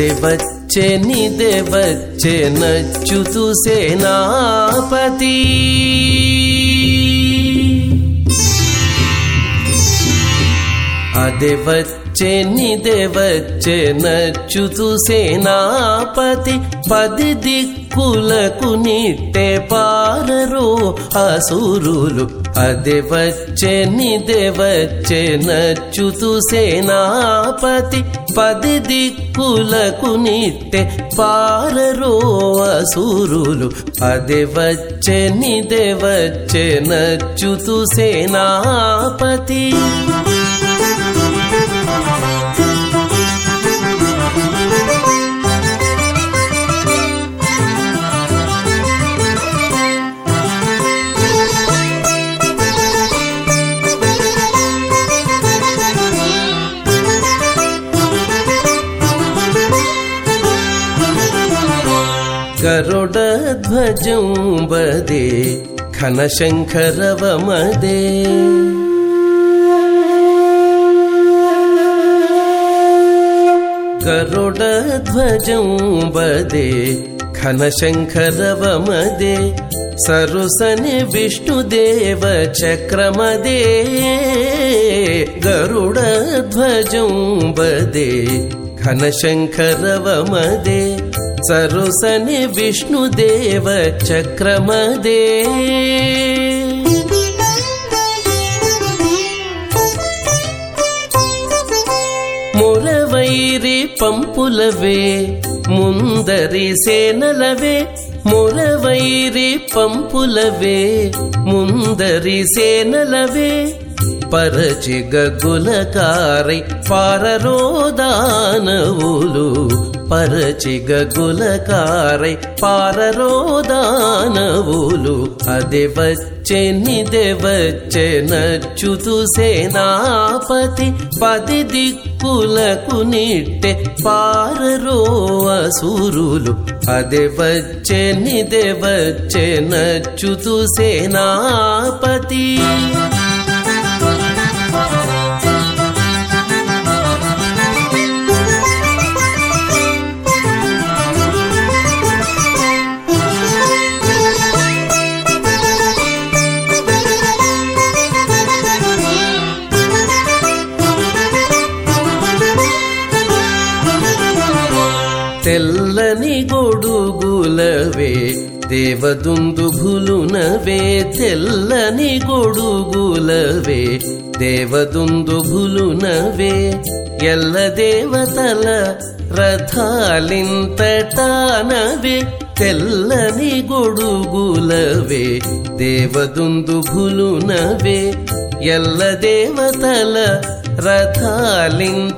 వచ్చే నిదే వచ్చే నచ్చుతు సేనాపతి. అదే వచ్చే నిదే వచ్చే నచ్చు సేనాపతి పది దిక్కులకు నిట్టే పారరు అసురులు. అదే వచ్చే నిదే వచ్చే నచ్చు సేనాపతి పది దిక్కులకు నిట్టే పారరు అసురులు. అదే వచ్చే నిదే వచ్చే నచ్చు సేనాపతి. गरुडध्वज भजुंबदे खनशंखरव मदे गरुडध्वजुंबदे खनशंखरव मदे सरुसने विष्णुदेव चक्रमदे। गरुडध्वजुंबदे खनशंखरव वमदे सरुसनि विष्णुदेव चक्रमदे முறவைரி பம்புலவே முந்தரி சேனலவே முறவைரி பம்புலவே முந்தரி சேனலவே గగులకారై పారరోదానవులు. పరచి గగులకారై పారరోదానవులు. అదే వచ్చే నిదే వచ్చే నచ్చుతు సేనాపతి పది దిక్కులకు నిట్టె పారరో అసురులు. అదే వచ్చే నిదే వచ్చే నచ్చుతు సేనాపతి. తెల్లని గొడుగులవే దేవదుందుభులునవే తెల్లని గొడుగులవే దేవదుందుభులునవే ఎల్ల దేవతల రథాలింతటానవే తెల్లని గొడుగులవే దేవదుందుభులునవే ఎల్ల దేవతల రథాలింతటానవే.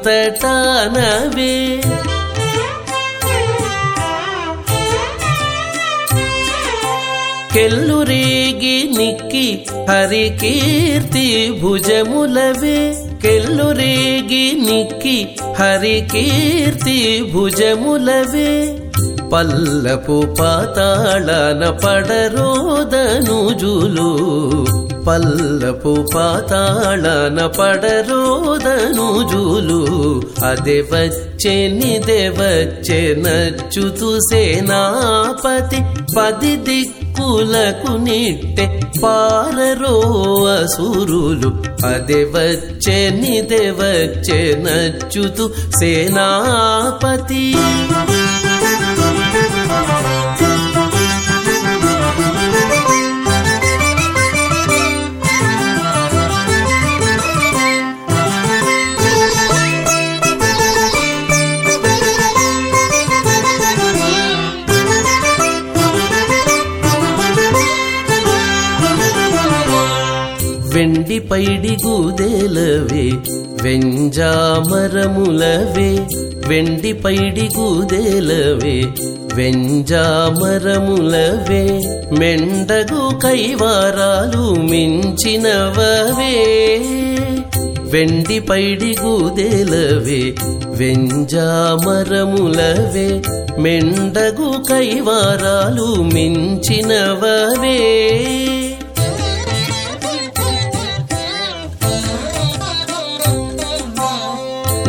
కెల్లురేగి నిక్కి హరి కీర్తి భుజములవే కెల్లురేగి నిక్కి హరి కీర్తి భుజములవే. పల్లపు పాతాళన పడరోదనుజులు పల్లపు పాతాళన పడరోదనుజులు అదే వచ్చే నిదే వచ్చే నచ్చుతు సేనాపతి పది దిక్కులకు నిట్టె పారరో అసురులు. అదే వచ్చే నిదే వచ్చే నచ్చుతు సేనాపతి. వెండి పైడి గూదేలవే వెంజామరములవే. వెండి పైడి గూదేలవే వెంజామరములవే. మెండగు కైవారాలు మించినవవే. వెండి పైడి గూదేలవే వెంజామరములవే. మెండగు కైవారాలు మించినవవే.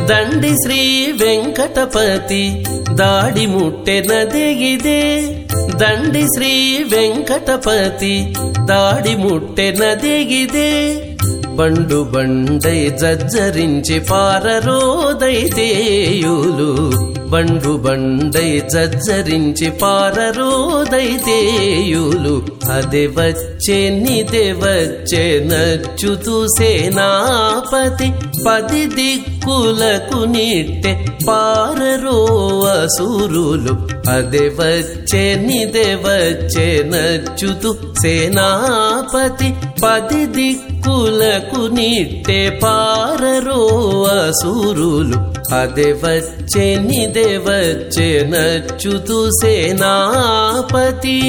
దండి శ్రీ వెంకటపతి దాడి ముట్టెనదిగిదే దండి శ్రీ వెంకటపతి దాడి ముట్టె నదిగిదే బండు బండై జజ్జరించి పారరోదైతేయులు. బండు బండై జజ్జరించి పారరోదైతేయులు. అదే వచ్చే నిదే వచ్చే నచ్చుతూ సేనాపతి పది దిక్కులకు నిట్టే పారరో అసురులు. అదే వచ్చే నిదే వచ్చే నచ్చుతూ సేనాపతి పది దిక్కులకు నిట్టే పారరో అసురులు. అదే వచ్చే నిదే వచ్చే నచ్చుతూ సేనాపతి.